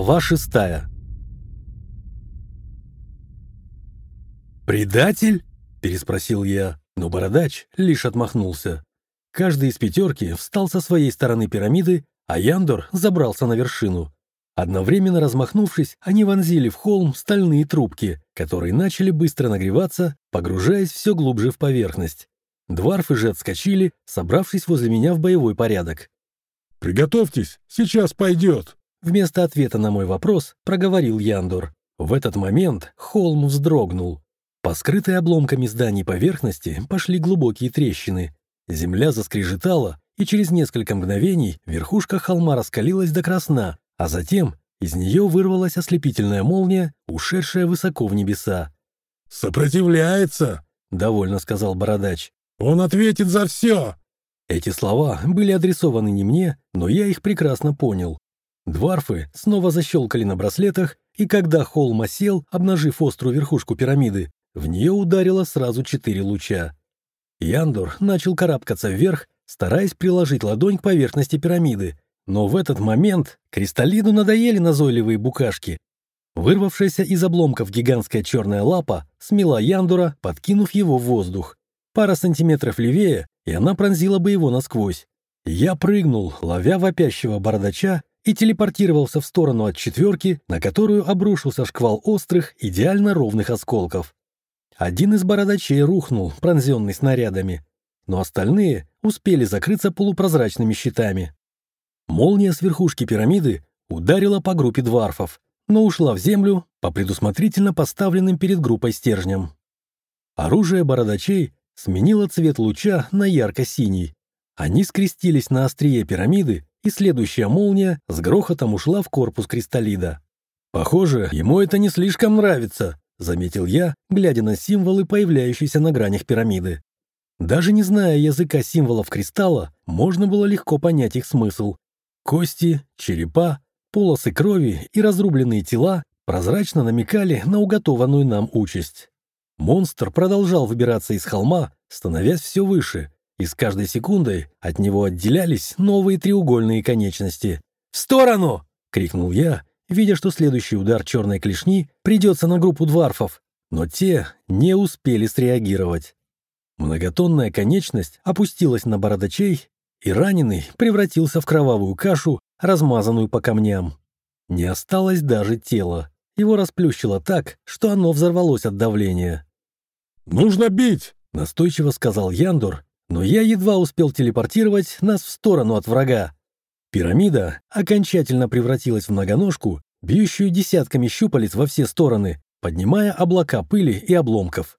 Глава шестая «Предатель?» — переспросил я, но бородач лишь отмахнулся. Каждый из пятерки встал со своей стороны пирамиды, а Яндор забрался на вершину. Одновременно размахнувшись, они вонзили в холм стальные трубки, которые начали быстро нагреваться, погружаясь все глубже в поверхность. Дварфы же отскочили, собравшись возле меня в боевой порядок. «Приготовьтесь, сейчас пойдет!» Вместо ответа на мой вопрос проговорил Яндор. В этот момент холм вздрогнул. По скрытой обломками зданий поверхности пошли глубокие трещины. Земля заскрежетала, и через несколько мгновений верхушка холма раскалилась до красна, а затем из нее вырвалась ослепительная молния, ушедшая высоко в небеса. «Сопротивляется!» — довольно сказал Бородач. «Он ответит за все!» Эти слова были адресованы не мне, но я их прекрасно понял. Дварфы снова защелкали на браслетах, и когда холм осел, обнажив острую верхушку пирамиды, в нее ударило сразу четыре луча. Яндор начал карабкаться вверх, стараясь приложить ладонь к поверхности пирамиды, но в этот момент кристаллиду надоели назойливые букашки. Вырвавшаяся из обломков гигантская черная лапа смела Яндора, подкинув его в воздух. Пара сантиметров левее, и она пронзила бы его насквозь. Я прыгнул, ловя вопящего бородача, и телепортировался в сторону от четверки, на которую обрушился шквал острых, идеально ровных осколков. Один из бородачей рухнул, пронзенный снарядами, но остальные успели закрыться полупрозрачными щитами. Молния с верхушки пирамиды ударила по группе дварфов, но ушла в землю по предусмотрительно поставленным перед группой стержням. Оружие бородачей сменило цвет луча на ярко-синий. Они скрестились на острие пирамиды, и следующая молния с грохотом ушла в корпус кристаллида. «Похоже, ему это не слишком нравится», заметил я, глядя на символы, появляющиеся на гранях пирамиды. Даже не зная языка символов кристалла, можно было легко понять их смысл. Кости, черепа, полосы крови и разрубленные тела прозрачно намекали на уготованную нам участь. Монстр продолжал выбираться из холма, становясь все выше, и с каждой секундой от него отделялись новые треугольные конечности. «В сторону!» — крикнул я, видя, что следующий удар черной клешни придется на группу дварфов, но те не успели среагировать. Многотонная конечность опустилась на бородачей, и раненый превратился в кровавую кашу, размазанную по камням. Не осталось даже тела. Его расплющило так, что оно взорвалось от давления. «Нужно бить!» — настойчиво сказал Яндор, но я едва успел телепортировать нас в сторону от врага. Пирамида окончательно превратилась в многоножку, бьющую десятками щупалец во все стороны, поднимая облака пыли и обломков.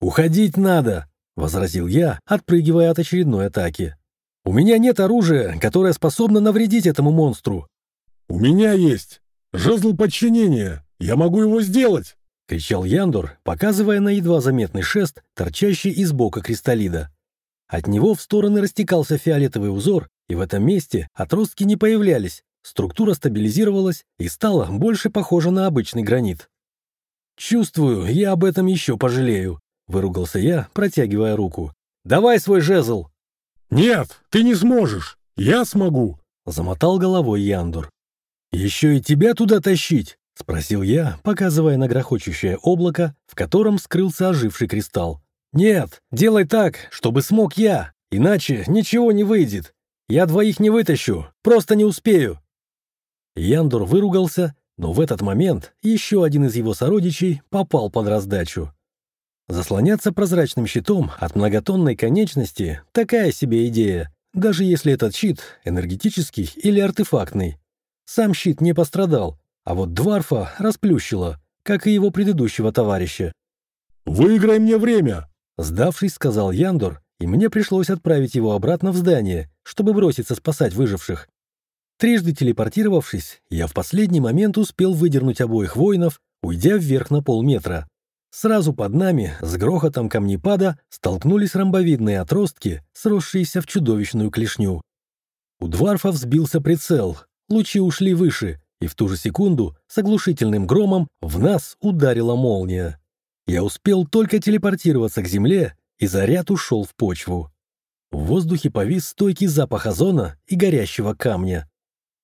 «Уходить надо!» — возразил я, отпрыгивая от очередной атаки. «У меня нет оружия, которое способно навредить этому монстру». «У меня есть! Жезл подчинения! Я могу его сделать!» — кричал Яндор, показывая на едва заметный шест, торчащий из бока кристаллида. От него в стороны растекался фиолетовый узор, и в этом месте отростки не появлялись, структура стабилизировалась и стала больше похожа на обычный гранит. «Чувствую, я об этом еще пожалею», — выругался я, протягивая руку. «Давай свой жезл!» «Нет, ты не сможешь! Я смогу!» — замотал головой Яндур. «Еще и тебя туда тащить?» — спросил я, показывая на грохочущее облако, в котором скрылся оживший кристалл. «Нет, делай так, чтобы смог я, иначе ничего не выйдет. Я двоих не вытащу, просто не успею». Яндор выругался, но в этот момент еще один из его сородичей попал под раздачу. Заслоняться прозрачным щитом от многотонной конечности – такая себе идея, даже если этот щит энергетический или артефактный. Сам щит не пострадал, а вот Дварфа расплющило, как и его предыдущего товарища. «Выиграй мне время!» Сдавшись, сказал Яндор, и мне пришлось отправить его обратно в здание, чтобы броситься спасать выживших. Трижды телепортировавшись, я в последний момент успел выдернуть обоих воинов, уйдя вверх на полметра. Сразу под нами, с грохотом камнепада, столкнулись ромбовидные отростки, сросшиеся в чудовищную клешню. У дварфов сбился прицел, лучи ушли выше, и в ту же секунду с оглушительным громом в нас ударила молния. Я успел только телепортироваться к земле, и заряд ушел в почву. В воздухе повис стойкий запах озона и горящего камня.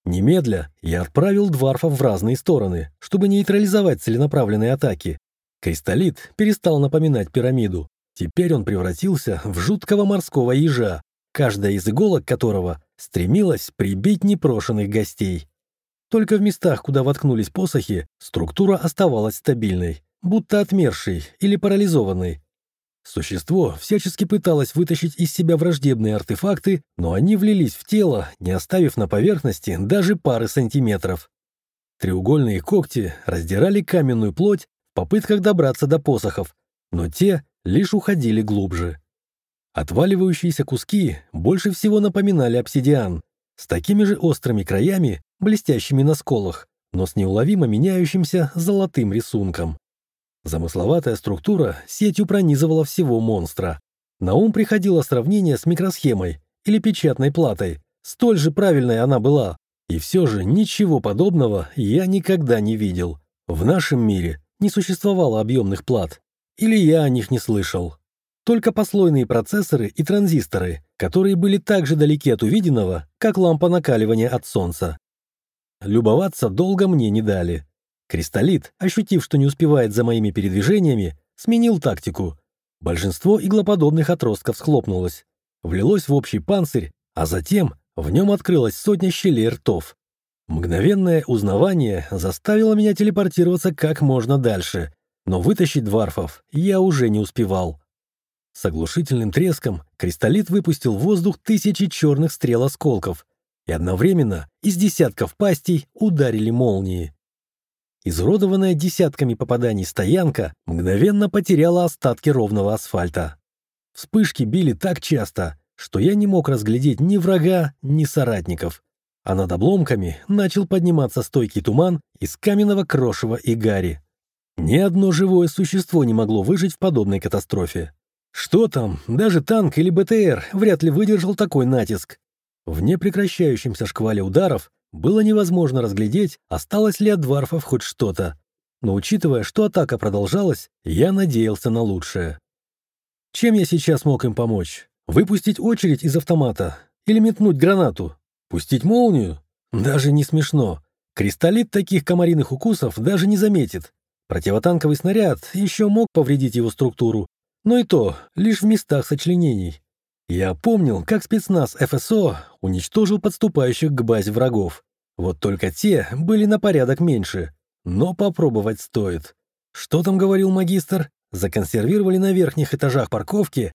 Немедля я отправил дварфов в разные стороны, чтобы нейтрализовать целенаправленные атаки. Кристаллит перестал напоминать пирамиду. Теперь он превратился в жуткого морского ежа, каждая из иголок которого стремилась прибить непрошенных гостей. Только в местах, куда воткнулись посохи, структура оставалась стабильной, будто отмершей или парализованной. Существо всячески пыталось вытащить из себя враждебные артефакты, но они влились в тело, не оставив на поверхности даже пары сантиметров. Треугольные когти раздирали каменную плоть в попытках добраться до посохов, но те лишь уходили глубже. Отваливающиеся куски больше всего напоминали обсидиан, с такими же острыми краями, блестящими на сколах, но с неуловимо меняющимся золотым рисунком. Замысловатая структура сетью пронизывала всего монстра. На ум приходило сравнение с микросхемой или печатной платой. Столь же правильной она была. И все же ничего подобного я никогда не видел. В нашем мире не существовало объемных плат. Или я о них не слышал. Только послойные процессоры и транзисторы, которые были так же далеки от увиденного, как лампа накаливания от солнца. Любоваться долго мне не дали. Кристаллит, ощутив, что не успевает за моими передвижениями, сменил тактику. Большинство иглоподобных отростков схлопнулось, влилось в общий панцирь, а затем в нем открылась сотня щелей ртов. Мгновенное узнавание заставило меня телепортироваться как можно дальше, но вытащить дварфов я уже не успевал. С оглушительным треском кристаллит выпустил в воздух тысячи черных стрел осколков, и одновременно из десятков пастей ударили молнии. Изуродованная десятками попаданий стоянка мгновенно потеряла остатки ровного асфальта. Вспышки били так часто, что я не мог разглядеть ни врага, ни соратников. А над обломками начал подниматься стойкий туман из каменного крошева и гари. Ни одно живое существо не могло выжить в подобной катастрофе. Что там, даже танк или БТР вряд ли выдержал такой натиск. В непрекращающемся шквале ударов было невозможно разглядеть, осталось ли от дварфов хоть что-то. Но учитывая, что атака продолжалась, я надеялся на лучшее. Чем я сейчас мог им помочь? Выпустить очередь из автомата? Или метнуть гранату? Пустить молнию? Даже не смешно. Кристаллит таких комариных укусов даже не заметит. Противотанковый снаряд еще мог повредить его структуру, но и то лишь в местах сочленений. Я помнил, как спецназ ФСО уничтожил подступающих к базе врагов. Вот только те были на порядок меньше. Но попробовать стоит. Что там говорил магистр? Законсервировали на верхних этажах парковки.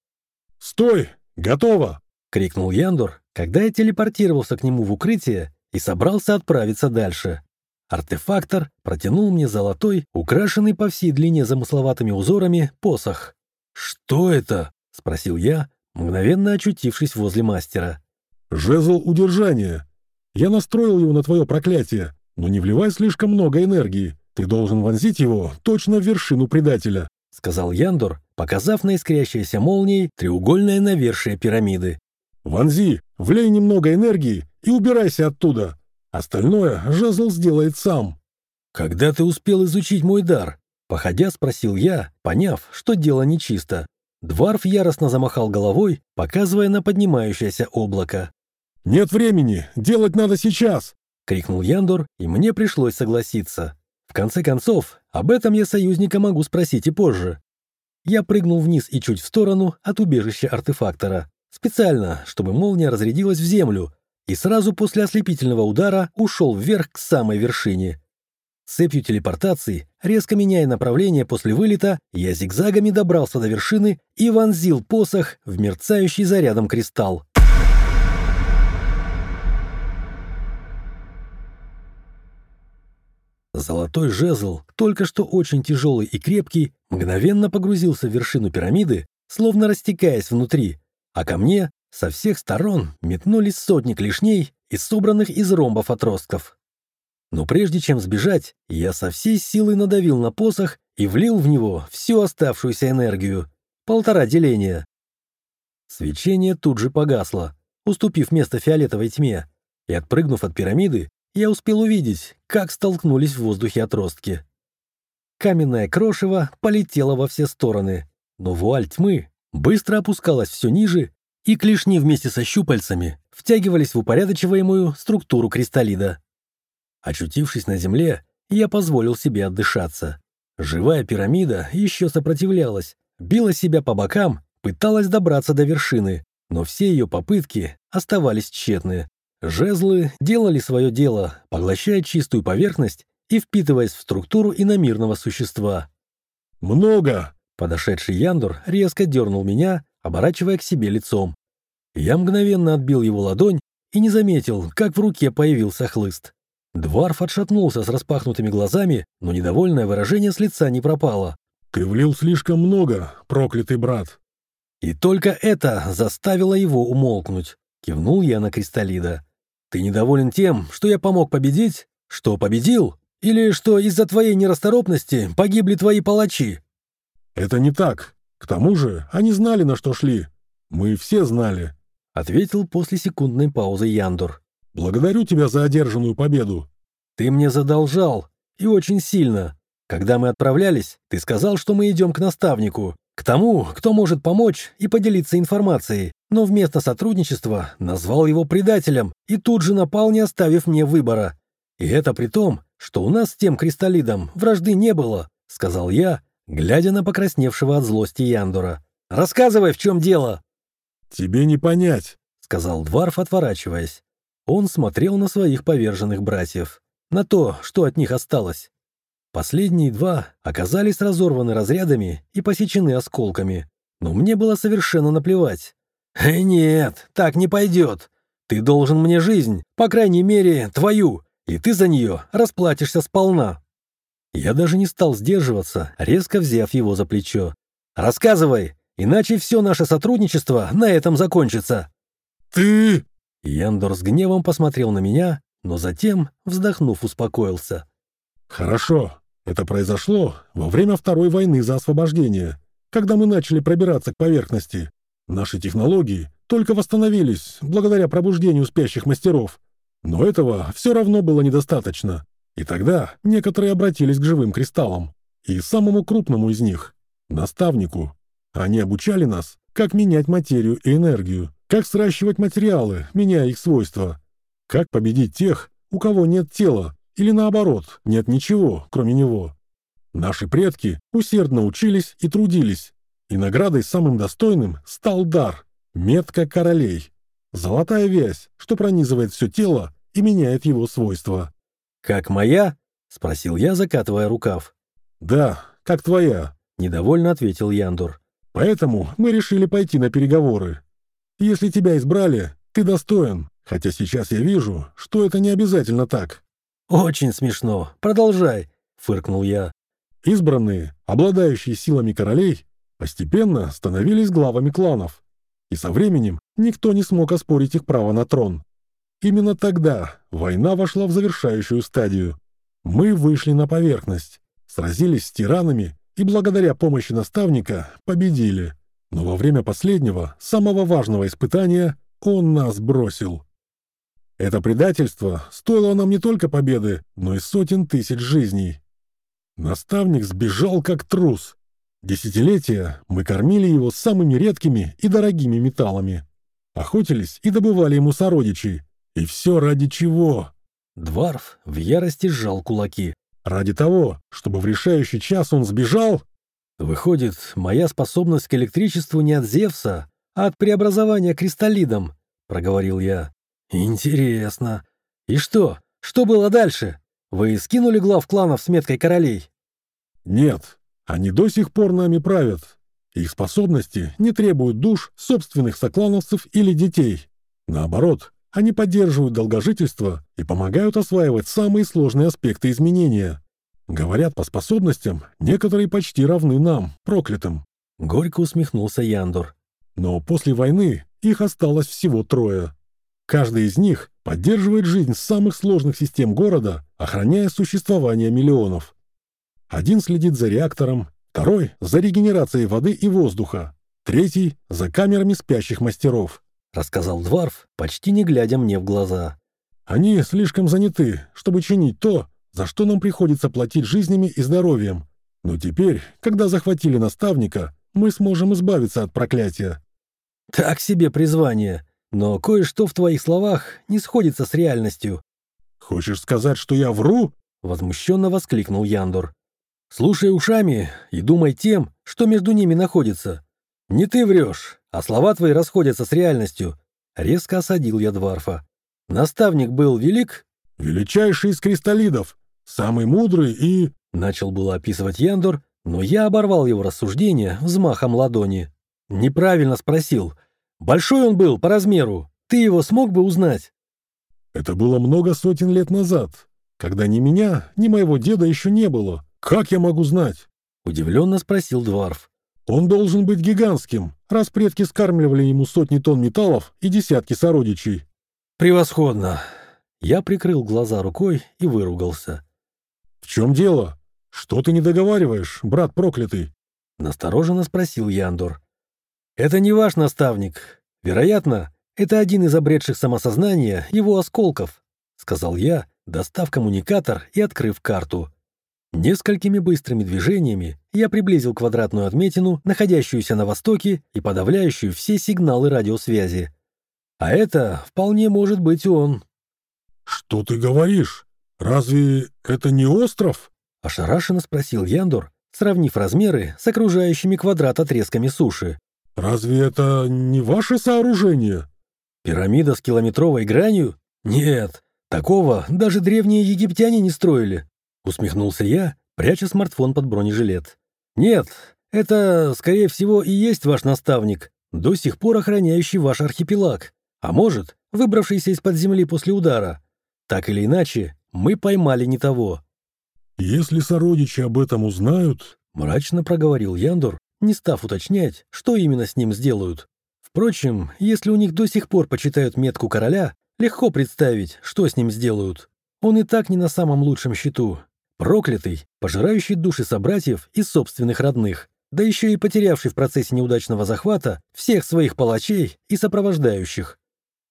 «Стой! Готово!» — крикнул Яндор, когда я телепортировался к нему в укрытие и собрался отправиться дальше. Артефактор протянул мне золотой, украшенный по всей длине замысловатыми узорами, посох. «Что это?» — спросил я, мгновенно очутившись возле мастера. «Жезл удержания. Я настроил его на твое проклятие, но не вливай слишком много энергии. Ты должен вонзить его точно в вершину предателя», — сказал Яндор, показав на искрящейся молнией треугольное навершие пирамиды. «Вонзи, влей немного энергии и убирайся оттуда. Остальное жезл сделает сам». «Когда ты успел изучить мой дар?» Походя, спросил я, поняв, что дело нечисто. Дварф яростно замахал головой, показывая на поднимающееся облако. «Нет времени! Делать надо сейчас!» — крикнул Яндор, и мне пришлось согласиться. В конце концов, об этом я союзника могу спросить и позже. Я прыгнул вниз и чуть в сторону от убежища артефактора. Специально, чтобы молния разрядилась в землю, и сразу после ослепительного удара ушел вверх к самой вершине. Цепью телепортации, резко меняя направление после вылета, я зигзагами добрался до вершины и вонзил посох в мерцающий зарядом кристалл. Золотой жезл, только что очень тяжелый и крепкий, мгновенно погрузился в вершину пирамиды, словно растекаясь внутри, а ко мне со всех сторон метнулись сотни клешней из собранных из ромбов отростков. Но прежде чем сбежать, я со всей силы надавил на посох и влил в него всю оставшуюся энергию. Полтора деления. Свечение тут же погасло, уступив место фиолетовой тьме, и, отпрыгнув от пирамиды, я успел увидеть, как столкнулись в воздухе отростки. Каменное крошево полетело во все стороны, но вуаль тьмы быстро опускалась все ниже, и клешни вместе со щупальцами втягивались в упорядочиваемую структуру кристаллида. Очутившись на земле, я позволил себе отдышаться. Живая пирамида еще сопротивлялась, била себя по бокам, пыталась добраться до вершины, но все ее попытки оставались тщетны. Жезлы делали свое дело, поглощая чистую поверхность и впитываясь в структуру иномирного существа. «Много!» Подошедший Яндор резко дернул меня, оборачивая к себе лицом. Я мгновенно отбил его ладонь и не заметил, как в руке появился хлыст. Дварф отшатнулся с распахнутыми глазами, но недовольное выражение с лица не пропало. «Ты влил слишком много, проклятый брат!» И только это заставило его умолкнуть. Кивнул я на Кристаллида. «Ты недоволен тем, что я помог победить? Что победил? Или что из-за твоей нерасторопности погибли твои палачи?» «Это не так. К тому же они знали, на что шли. Мы все знали», — ответил после секундной паузы Яндор. Благодарю тебя за одержанную победу. Ты мне задолжал. И очень сильно. Когда мы отправлялись, ты сказал, что мы идем к наставнику. К тому, кто может помочь и поделиться информацией. Но вместо сотрудничества назвал его предателем и тут же напал, не оставив мне выбора. И это при том, что у нас с тем кристаллидом вражды не было, сказал я, глядя на покрасневшего от злости Яндора. «Рассказывай, в чем дело!» «Тебе не понять», — сказал Дварф, отворачиваясь. Он смотрел на своих поверженных братьев, на то, что от них осталось. Последние два оказались разорваны разрядами и посечены осколками, но мне было совершенно наплевать. «Э, «Нет, так не пойдет. Ты должен мне жизнь, по крайней мере, твою, и ты за нее расплатишься сполна». Я даже не стал сдерживаться, резко взяв его за плечо. «Рассказывай, иначе все наше сотрудничество на этом закончится». «Ты...» Яндор с гневом посмотрел на меня, но затем, вздохнув, успокоился. «Хорошо. Это произошло во время Второй войны за освобождение, когда мы начали пробираться к поверхности. Наши технологии только восстановились благодаря пробуждению спящих мастеров. Но этого все равно было недостаточно. И тогда некоторые обратились к живым кристаллам. И самому крупному из них — наставнику. Они обучали нас, как менять материю и энергию, как сращивать материалы, меняя их свойства? Как победить тех, у кого нет тела, или наоборот, нет ничего, кроме него? Наши предки усердно учились и трудились, и наградой самым достойным стал дар, метка королей, золотая вязь, что пронизывает все тело и меняет его свойства. «Как моя?» — спросил я, закатывая рукав. «Да, как твоя», — недовольно ответил Яндур. «Поэтому мы решили пойти на переговоры. Если тебя избрали, ты достоин, хотя сейчас я вижу, что это не обязательно так». «Очень смешно. Продолжай», — фыркнул я. Избранные, обладающие силами королей, постепенно становились главами кланов, и со временем никто не смог оспорить их право на трон. Именно тогда война вошла в завершающую стадию. Мы вышли на поверхность, сразились с тиранами и благодаря помощи наставника победили. Но во время последнего, самого важного испытания, он нас бросил. Это предательство стоило нам не только победы, но и сотен тысяч жизней. Наставник сбежал как трус. Десятилетия мы кормили его самыми редкими и дорогими металлами. Охотились и добывали ему сородичей. И все ради чего? Дварф в ярости сжал кулаки. Ради того, чтобы в решающий час он сбежал? Выходит, моя способность к электричеству не от Зевса, а от преобразования кристаллидом, проговорил я. Интересно. И что? Что было дальше? Вы скинули глав кланов с меткой королей? Нет, они до сих пор нами правят. Их способности не требуют душ собственных соклановцев или детей. Наоборот, они поддерживают долгожительство и помогают осваивать самые сложные аспекты изменения. Говорят, по способностям некоторые почти равны нам, проклятым. Горько усмехнулся Яндор. Но после войны их осталось всего трое. Каждый из них поддерживает жизнь самых сложных систем города, охраняя существование миллионов. Один следит за реактором, второй — за регенерацией воды и воздуха, третий — за камерами спящих мастеров. Рассказал Дварф, почти не глядя мне в глаза. Они слишком заняты, чтобы чинить то, за что нам приходится платить жизнями и здоровьем. Но теперь, когда захватили наставника, мы сможем избавиться от проклятия». «Так себе призвание, но кое-что в твоих словах не сходится с реальностью». Хочешь сказать, что я вру?» — возмущенно воскликнул Яндор. «Слушай ушами и думай тем, что между ними находится. Не ты врешь, а слова твои расходятся с реальностью». Резко осадил я Дварфа. «Наставник был велик?» «Величайший из кристаллидов, самый мудрый и...» Начал было описывать Яндор, но я оборвал его рассуждение взмахом ладони. Неправильно спросил. Большой он был по размеру. Ты его смог бы узнать? Это было много сотен лет назад, когда ни меня, ни моего деда еще не было. Как я могу знать? Удивленно спросил Дварф. Он должен быть гигантским, раз предки скармливали ему сотни тонн металлов и десятки сородичей. Превосходно. Я прикрыл глаза рукой и выругался. В чем дело? Что ты не договариваешь, брат проклятый? Настороженно спросил Яндор. Это не ваш наставник. Вероятно, это один из обретших самосознания его осколков, сказал я, достав коммуникатор и открыв карту. Несколькими быстрыми движениями я приблизил квадратную отметину, находящуюся на востоке и подавляющую все сигналы радиосвязи. А это вполне может быть он. «Что ты говоришь? Разве это не остров?» Ошарашенно спросил Яндор, сравнив размеры с окружающими квадрат отрезками суши. «Разве это не ваше сооружение?» Пирамида с километровой гранью? Нет, такого даже древние египтяне не строили. Усмехнулся я, пряча смартфон под бронежилет. Нет, это, скорее всего, и есть ваш наставник, до сих пор охраняющий ваш архипелаг. А может, выбравшийся из-под земли после удара. Так или иначе, мы поймали не того. «Если сородичи об этом узнают...» — мрачно проговорил Яндор, не став уточнять, что именно с ним сделают. Впрочем, если у них до сих пор почитают метку короля, легко представить, что с ним сделают. Он и так не на самом лучшем счету. Проклятый, пожирающий души собратьев и собственных родных, да еще и потерявший в процессе неудачного захвата всех своих палачей и сопровождающих.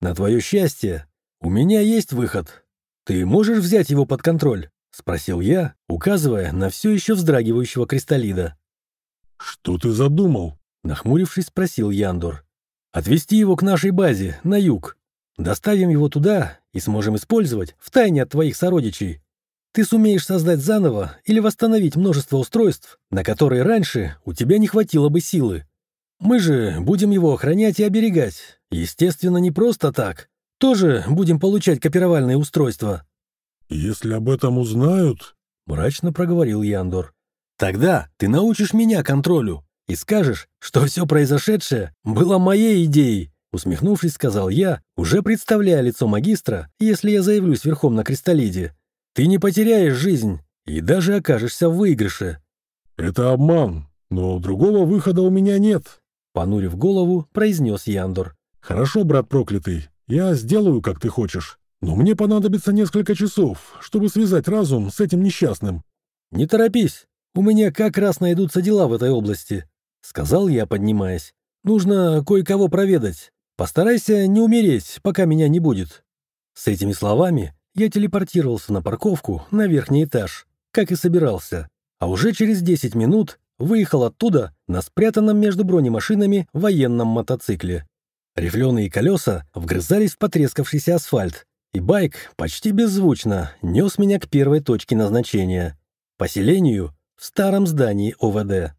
На твое счастье, у меня есть выход. Ты можешь взять его под контроль? Спросил я, указывая на все еще вздрагивающего кристаллида. «Что ты задумал?» Нахмурившись, спросил Яндор. Отвезти его к нашей базе, на юг. Доставим его туда и сможем использовать втайне от твоих сородичей. Ты сумеешь создать заново или восстановить множество устройств, на которые раньше у тебя не хватило бы силы. Мы же будем его охранять и оберегать. Естественно, не просто так. Тоже будем получать копировальные устройства. «Если об этом узнают...» — мрачно проговорил Яндор. «Тогда ты научишь меня контролю и скажешь, что все произошедшее было моей идеей», усмехнувшись, сказал я, уже представляя лицо магистра, если я заявлюсь верхом на кристаллиде. «Ты не потеряешь жизнь и даже окажешься в выигрыше». «Это обман, но другого выхода у меня нет», понурив голову, произнес Яндор. «Хорошо, брат проклятый, я сделаю, как ты хочешь, но мне понадобится несколько часов, чтобы связать разум с этим несчастным». «Не торопись, у меня как раз найдутся дела в этой области», Сказал я, поднимаясь. «Нужно кое-кого проведать. Постарайся не умереть, пока меня не будет». С этими словами я телепортировался на парковку на верхний этаж, как и собирался. А уже через 10 минут выехал оттуда на спрятанном между бронемашинами военном мотоцикле. Рифленые колеса вгрызались в потрескавшийся асфальт, и байк почти беззвучно нес меня к первой точке назначения — поселению в старом здании ОВД.